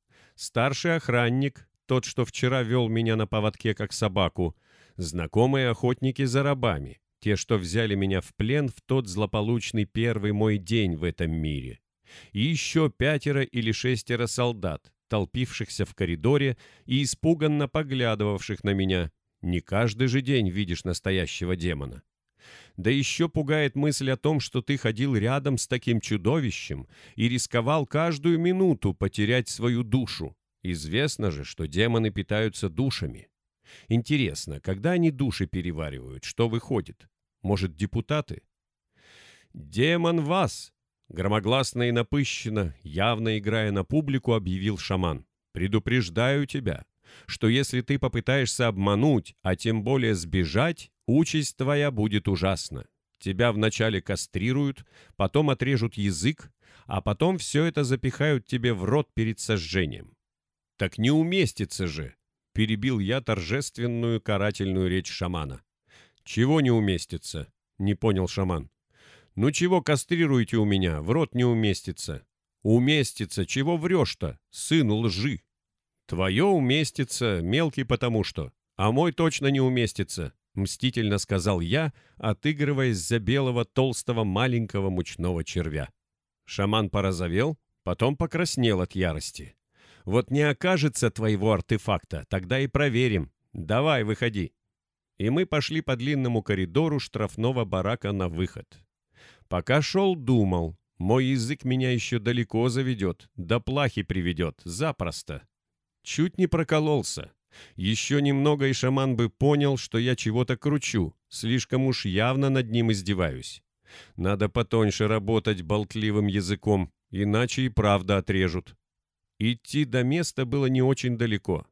Старший охранник, тот, что вчера вел меня на поводке как собаку, знакомые охотники за рабами, те, что взяли меня в плен в тот злополучный первый мой день в этом мире. И еще пятеро или шестеро солдат, толпившихся в коридоре и испуганно поглядывавших на меня. Не каждый же день видишь настоящего демона. Да еще пугает мысль о том, что ты ходил рядом с таким чудовищем и рисковал каждую минуту потерять свою душу. Известно же, что демоны питаются душами. Интересно, когда они души переваривают, что выходит? Может, депутаты? «Демон вас!» Громогласно и напыщенно, явно играя на публику, объявил шаман. «Предупреждаю тебя, что если ты попытаешься обмануть, а тем более сбежать, Участь твоя будет ужасна. Тебя вначале кастрируют, потом отрежут язык, а потом все это запихают тебе в рот перед сожжением. Так не уместится же, перебил я торжественную карательную речь шамана. Чего не уместится? Не понял шаман. Ну чего кастрируете у меня? В рот не уместится. Уместится, чего врешь-то, сын лжи? Твое уместится, мелкий потому что, а мой точно не уместится. — мстительно сказал я, отыгрываясь за белого толстого маленького мучного червя. Шаман порозовел, потом покраснел от ярости. «Вот не окажется твоего артефакта, тогда и проверим. Давай, выходи». и мы пошли по длинному коридору штрафного барака на выход. Пока шел, думал, мой язык меня еще далеко заведет, до плахи приведет, запросто. Чуть не прокололся. Еще немного, и шаман бы понял, что я чего-то кручу, слишком уж явно над ним издеваюсь. Надо потоньше работать болтливым языком, иначе и правда отрежут. Идти до места было не очень далеко.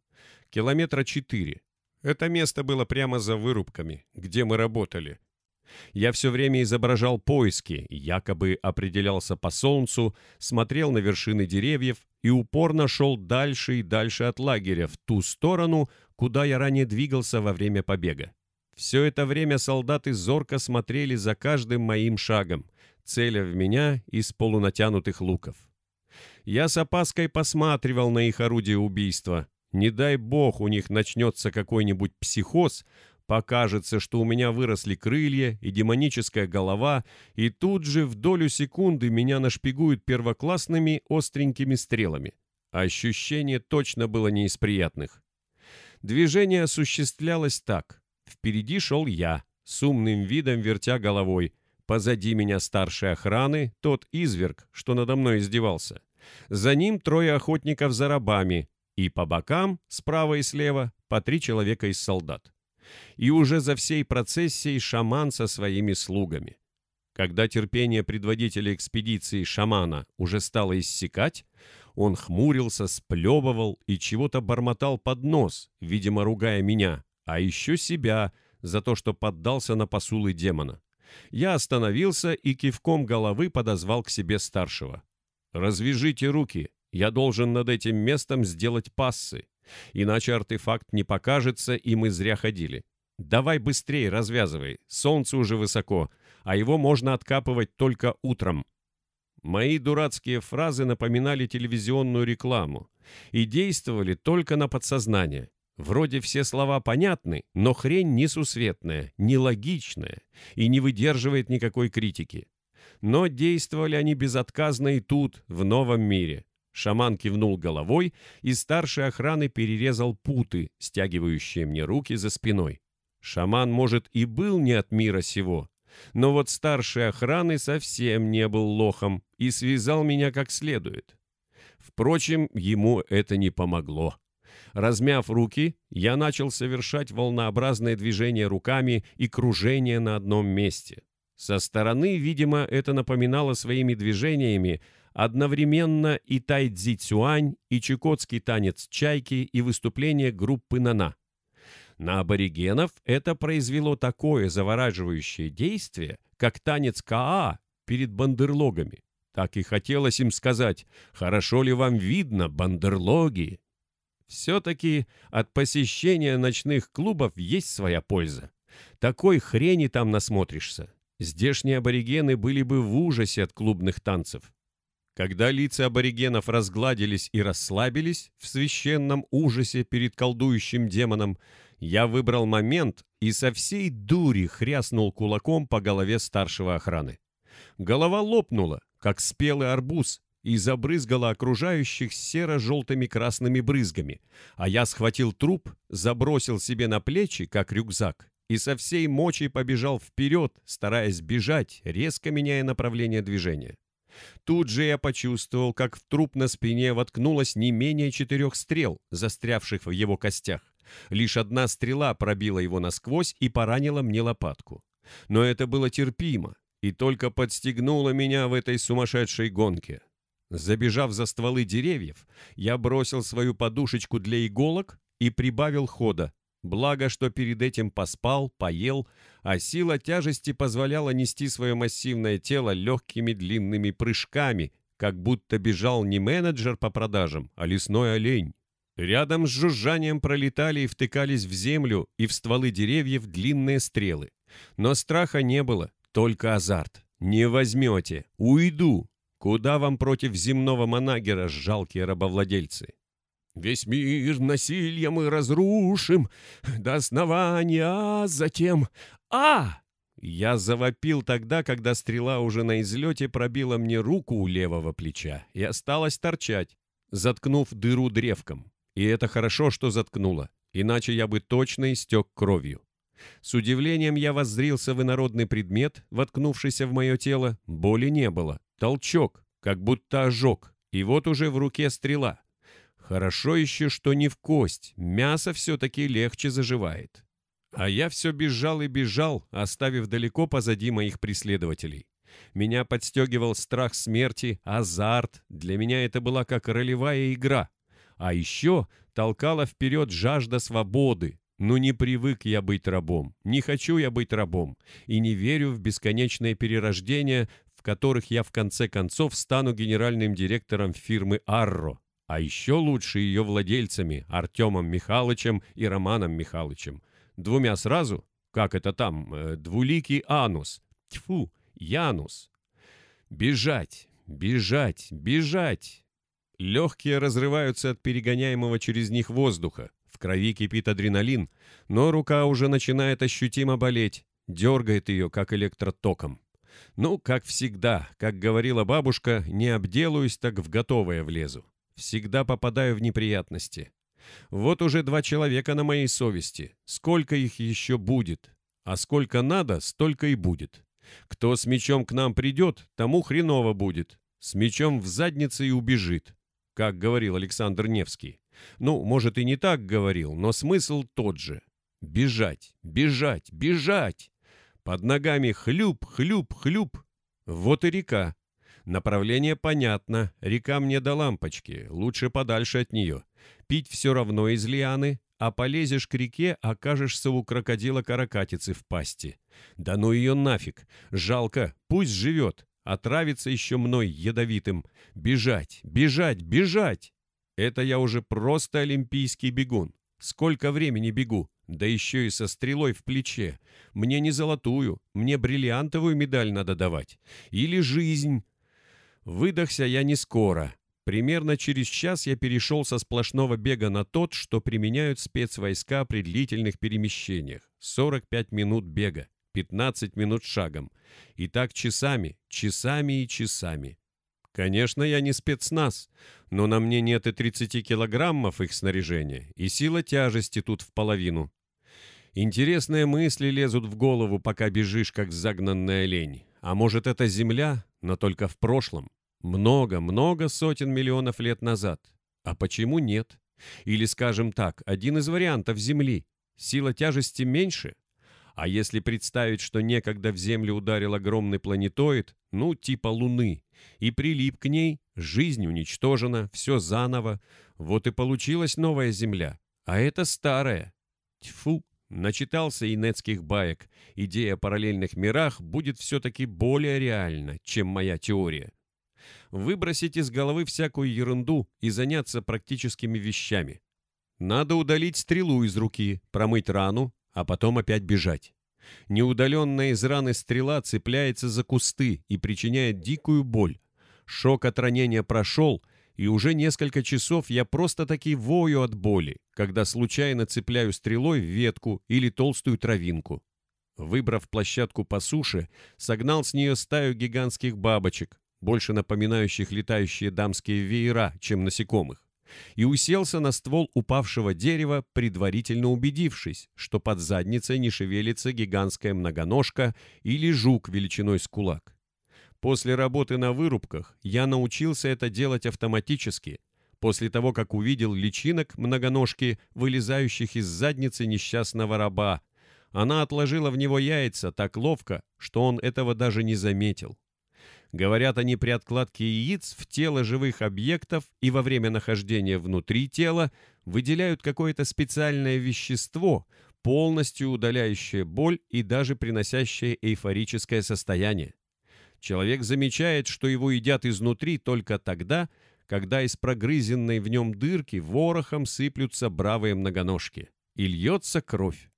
Километра четыре. Это место было прямо за вырубками, где мы работали. Я все время изображал поиски, якобы определялся по солнцу, смотрел на вершины деревьев и упорно шел дальше и дальше от лагеря, в ту сторону, куда я ранее двигался во время побега. Все это время солдаты зорко смотрели за каждым моим шагом, целя в меня из полунатянутых луков. Я с опаской посматривал на их орудие убийства. Не дай бог у них начнется какой-нибудь психоз, покажется, что у меня выросли крылья и демоническая голова, и тут же в долю секунды меня нашпигуют первоклассными остренькими стрелами. Ощущение точно было не из приятных. Движение осуществлялось так. Впереди шел я, с умным видом вертя головой. Позади меня старший охраны, тот изверг, что надо мной издевался. За ним трое охотников за рабами, и по бокам, справа и слева, по три человека из солдат. И уже за всей процессией шаман со своими слугами. Когда терпение предводителя экспедиции шамана уже стало иссякать, он хмурился, сплевывал и чего-то бормотал под нос, видимо, ругая меня, а еще себя за то, что поддался на посулы демона. Я остановился и кивком головы подозвал к себе старшего. «Развяжите руки, я должен над этим местом сделать пассы, иначе артефакт не покажется, и мы зря ходили. Давай быстрее развязывай, солнце уже высоко, а его можно откапывать только утром». Мои дурацкие фразы напоминали телевизионную рекламу и действовали только на подсознание. Вроде все слова понятны, но хрень несусветная, нелогичная и не выдерживает никакой критики. Но действовали они безотказно и тут, в новом мире. Шаман кивнул головой, и старший охраны перерезал путы, стягивающие мне руки за спиной. Шаман, может, и был не от мира сего, но вот старший охраны совсем не был лохом и связал меня как следует. Впрочем, ему это не помогло. Размяв руки, я начал совершать волнообразные движения руками и кружение на одном месте. Со стороны, видимо, это напоминало своими движениями одновременно и тайцзи цюань, и чукотский танец чайки, и выступление группы Нана. На аборигенов это произвело такое завораживающее действие, как танец Каа перед бандерлогами. Так и хотелось им сказать «Хорошо ли вам видно, бандерлоги?» Все-таки от посещения ночных клубов есть своя польза. Такой хрени там насмотришься. Здешние аборигены были бы в ужасе от клубных танцев. Когда лица аборигенов разгладились и расслабились в священном ужасе перед колдующим демоном, я выбрал момент и со всей дури хряснул кулаком по голове старшего охраны. Голова лопнула, как спелый арбуз, и забрызгала окружающих серо-желтыми красными брызгами, а я схватил труп, забросил себе на плечи, как рюкзак, и со всей мочи побежал вперед, стараясь бежать, резко меняя направление движения. Тут же я почувствовал, как в труп на спине воткнулось не менее четырех стрел, застрявших в его костях. Лишь одна стрела пробила его насквозь и поранила мне лопатку. Но это было терпимо, и только подстегнуло меня в этой сумасшедшей гонке. Забежав за стволы деревьев, я бросил свою подушечку для иголок и прибавил хода. Благо, что перед этим поспал, поел, а сила тяжести позволяла нести свое массивное тело легкими длинными прыжками, как будто бежал не менеджер по продажам, а лесной олень. Рядом с жужжанием пролетали и втыкались в землю и в стволы деревьев длинные стрелы. Но страха не было, только азарт. «Не возьмете! Уйду! Куда вам против земного манагера, жалкие рабовладельцы? Весь мир насилием мы разрушим до основания, а затем... А! Я завопил тогда, когда стрела уже на излете пробила мне руку у левого плеча и осталась торчать, заткнув дыру древком. И это хорошо, что заткнула, иначе я бы точно истек кровью. С удивлением я воззрился в инородный предмет, воткнувшийся в мое тело. Боли не было. Толчок, как будто ожог. И вот уже в руке стрела. Хорошо еще, что не в кость. Мясо все-таки легче заживает. А я все бежал и бежал, оставив далеко позади моих преследователей. Меня подстегивал страх смерти, азарт. Для меня это была как ролевая игра. А еще толкала вперед жажда свободы. Но не привык я быть рабом, не хочу я быть рабом, и не верю в бесконечное перерождение, в которых я в конце концов стану генеральным директором фирмы «Арро», а еще лучше ее владельцами Артемом Михайловичем и Романом Михайловичем. Двумя сразу, как это там, э, двуликий анус, тьфу, Янус. Бежать, бежать, бежать. Легкие разрываются от перегоняемого через них воздуха. В крови кипит адреналин, но рука уже начинает ощутимо болеть, дергает ее, как электротоком. Ну, как всегда, как говорила бабушка, не обделаюсь, так в готовое влезу. Всегда попадаю в неприятности. Вот уже два человека на моей совести. Сколько их еще будет? А сколько надо, столько и будет. Кто с мечом к нам придет, тому хреново будет. С мечом в заднице и убежит, как говорил Александр Невский. Ну, может, и не так говорил, но смысл тот же. Бежать, бежать, бежать. Под ногами хлюп, хлюп, хлюп. Вот и река. Направление понятно. Река мне до лампочки. Лучше подальше от нее. Пить все равно из лианы, а полезешь к реке, окажешься у крокодила каракатицы в пасти. Да ну ее нафиг. Жалко, пусть живет. Отравится еще мной ядовитым. Бежать, бежать, бежать. Это я уже просто олимпийский бегун. Сколько времени бегу, да еще и со стрелой в плече. Мне не золотую, мне бриллиантовую медаль надо давать. Или жизнь. Выдохся я не скоро. Примерно через час я перешел со сплошного бега на тот, что применяют спецвойска при длительных перемещениях. 45 минут бега, 15 минут шагом. И так часами, часами и часами. Конечно, я не спецназ, но на мне нет и 30 килограммов их снаряжения, и сила тяжести тут в половину. Интересные мысли лезут в голову, пока бежишь, как загнанная лень. А может, это Земля, но только в прошлом. Много-много сотен миллионов лет назад. А почему нет? Или, скажем так, один из вариантов Земли. Сила тяжести меньше, а если представить, что некогда в Землю ударил огромный планетоид, ну, типа Луны, и прилип к ней, жизнь уничтожена, все заново, вот и получилась новая Земля. А это старая. Тьфу, начитался инетских баек. Идея о параллельных мирах будет все-таки более реальна, чем моя теория. Выбросить из головы всякую ерунду и заняться практическими вещами. Надо удалить стрелу из руки, промыть рану, а потом опять бежать. Неудаленная из раны стрела цепляется за кусты и причиняет дикую боль. Шок от ранения прошел, и уже несколько часов я просто-таки вою от боли, когда случайно цепляю стрелой ветку или толстую травинку. Выбрав площадку по суше, согнал с нее стаю гигантских бабочек, больше напоминающих летающие дамские веера, чем насекомых и уселся на ствол упавшего дерева, предварительно убедившись, что под задницей не шевелится гигантская многоножка или жук величиной с кулак. После работы на вырубках я научился это делать автоматически, после того, как увидел личинок многоножки, вылезающих из задницы несчастного раба. Она отложила в него яйца так ловко, что он этого даже не заметил. Говорят они при откладке яиц в тело живых объектов и во время нахождения внутри тела выделяют какое-то специальное вещество, полностью удаляющее боль и даже приносящее эйфорическое состояние. Человек замечает, что его едят изнутри только тогда, когда из прогрызенной в нем дырки ворохом сыплются бравые многоножки. И льется кровь.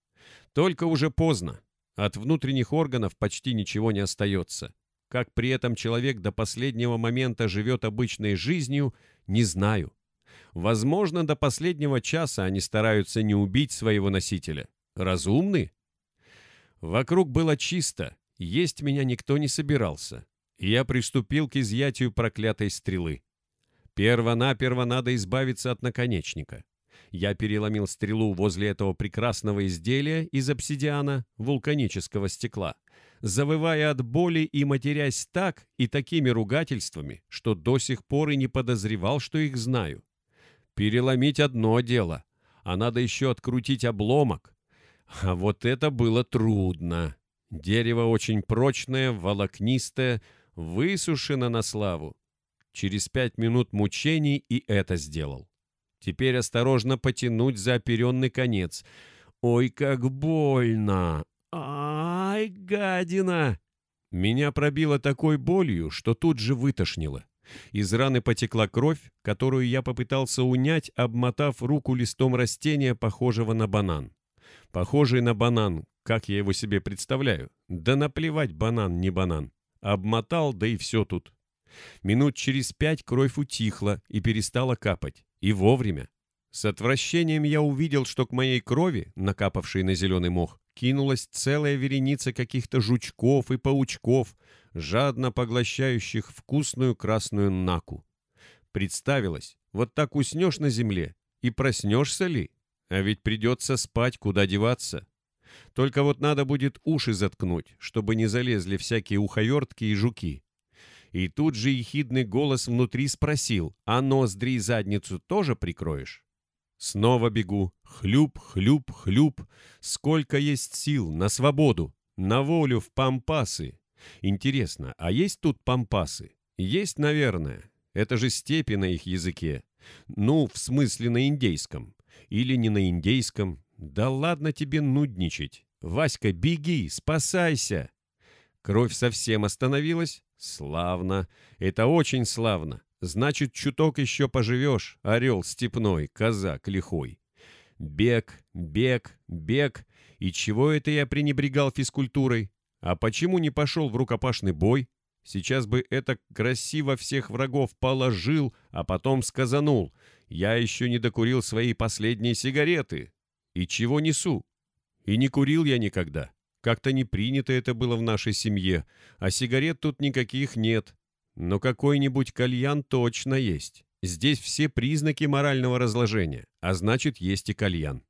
Только уже поздно. От внутренних органов почти ничего не остается. Как при этом человек до последнего момента живет обычной жизнью, не знаю. Возможно, до последнего часа они стараются не убить своего носителя. Разумны? Вокруг было чисто, есть меня никто не собирался. Я приступил к изъятию проклятой стрелы. Перво-наперво надо избавиться от наконечника. Я переломил стрелу возле этого прекрасного изделия из обсидиана, вулканического стекла, завывая от боли и матерясь так и такими ругательствами, что до сих пор и не подозревал, что их знаю. Переломить одно дело, а надо еще открутить обломок. А вот это было трудно. Дерево очень прочное, волокнистое, высушено на славу. Через пять минут мучений и это сделал. Теперь осторожно потянуть за оперенный конец. Ой, как больно! Ай, гадина! Меня пробило такой болью, что тут же вытошнило. Из раны потекла кровь, которую я попытался унять, обмотав руку листом растения, похожего на банан. Похожий на банан, как я его себе представляю. Да наплевать, банан не банан. Обмотал, да и все тут. Минут через пять кровь утихла и перестала капать. И вовремя. С отвращением я увидел, что к моей крови, накапавшей на зеленый мох, кинулась целая вереница каких-то жучков и паучков, жадно поглощающих вкусную красную наку. Представилось, вот так уснешь на земле и проснешься ли? А ведь придется спать, куда деваться. Только вот надо будет уши заткнуть, чтобы не залезли всякие уховертки и жуки. И тут же ехидный голос внутри спросил, а ноздри и задницу тоже прикроешь? Снова бегу. Хлюп, хлюп, хлюп. Сколько есть сил на свободу, на волю в пампасы. Интересно, а есть тут пампасы? Есть, наверное. Это же степи на их языке. Ну, в смысле на индейском. Или не на индейском. Да ладно тебе нудничать. Васька, беги, спасайся. Кровь совсем остановилась? Славно. Это очень славно. Значит, чуток еще поживешь, орел степной, казак лихой. Бег, бег, бег. И чего это я пренебрегал физкультурой? А почему не пошел в рукопашный бой? Сейчас бы это красиво всех врагов положил, а потом сказанул. Я еще не докурил свои последние сигареты. И чего несу? И не курил я никогда. Как-то не принято это было в нашей семье, а сигарет тут никаких нет. Но какой-нибудь кальян точно есть. Здесь все признаки морального разложения, а значит, есть и кальян.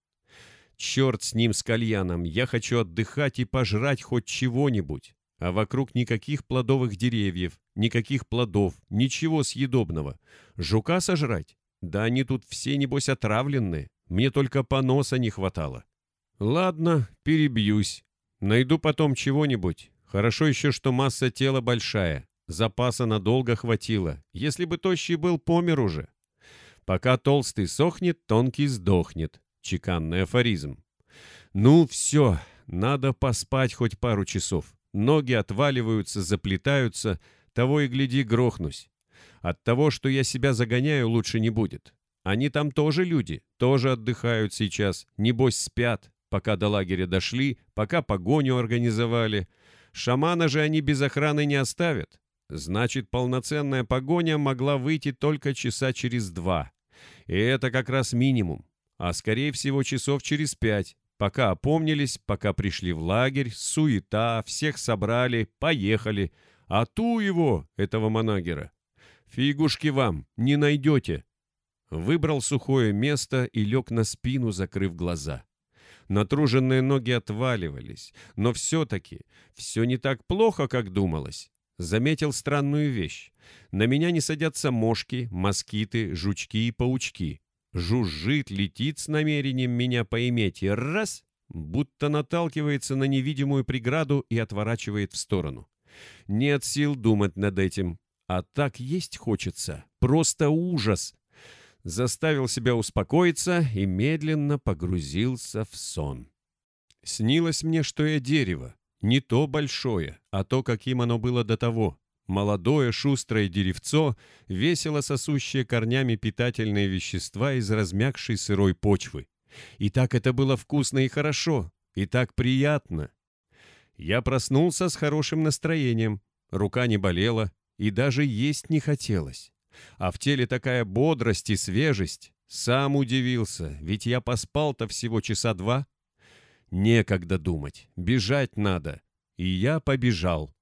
Черт с ним, с кальяном, я хочу отдыхать и пожрать хоть чего-нибудь. А вокруг никаких плодовых деревьев, никаких плодов, ничего съедобного. Жука сожрать? Да они тут все, небось, отравленные. Мне только поноса не хватало. Ладно, перебьюсь. Найду потом чего-нибудь. Хорошо еще, что масса тела большая. Запаса надолго хватило. Если бы тощий был, помер уже. Пока толстый сохнет, тонкий сдохнет. Чеканный афоризм. Ну, все, надо поспать хоть пару часов. Ноги отваливаются, заплетаются, того и гляди, грохнусь. От того, что я себя загоняю, лучше не будет. Они там тоже люди, тоже отдыхают сейчас, небось спят пока до лагеря дошли, пока погоню организовали. Шамана же они без охраны не оставят. Значит, полноценная погоня могла выйти только часа через два. И это как раз минимум. А скорее всего часов через пять. Пока опомнились, пока пришли в лагерь, суета, всех собрали, поехали. А ту его, этого манагера, фигушки вам, не найдете. Выбрал сухое место и лег на спину, закрыв глаза. Натруженные ноги отваливались, но все-таки все не так плохо, как думалось. Заметил странную вещь. На меня не садятся мошки, москиты, жучки и паучки. Жужжит, летит с намерением меня поиметь и раз, будто наталкивается на невидимую преграду и отворачивает в сторону. Нет сил думать над этим. А так есть хочется. Просто ужас заставил себя успокоиться и медленно погрузился в сон. Снилось мне, что я дерево, не то большое, а то, каким оно было до того. Молодое шустрое деревцо, весело сосущее корнями питательные вещества из размягшей сырой почвы. И так это было вкусно и хорошо, и так приятно. Я проснулся с хорошим настроением, рука не болела, и даже есть не хотелось. А в теле такая бодрость и свежесть. Сам удивился, ведь я поспал-то всего часа два. Некогда думать, бежать надо. И я побежал.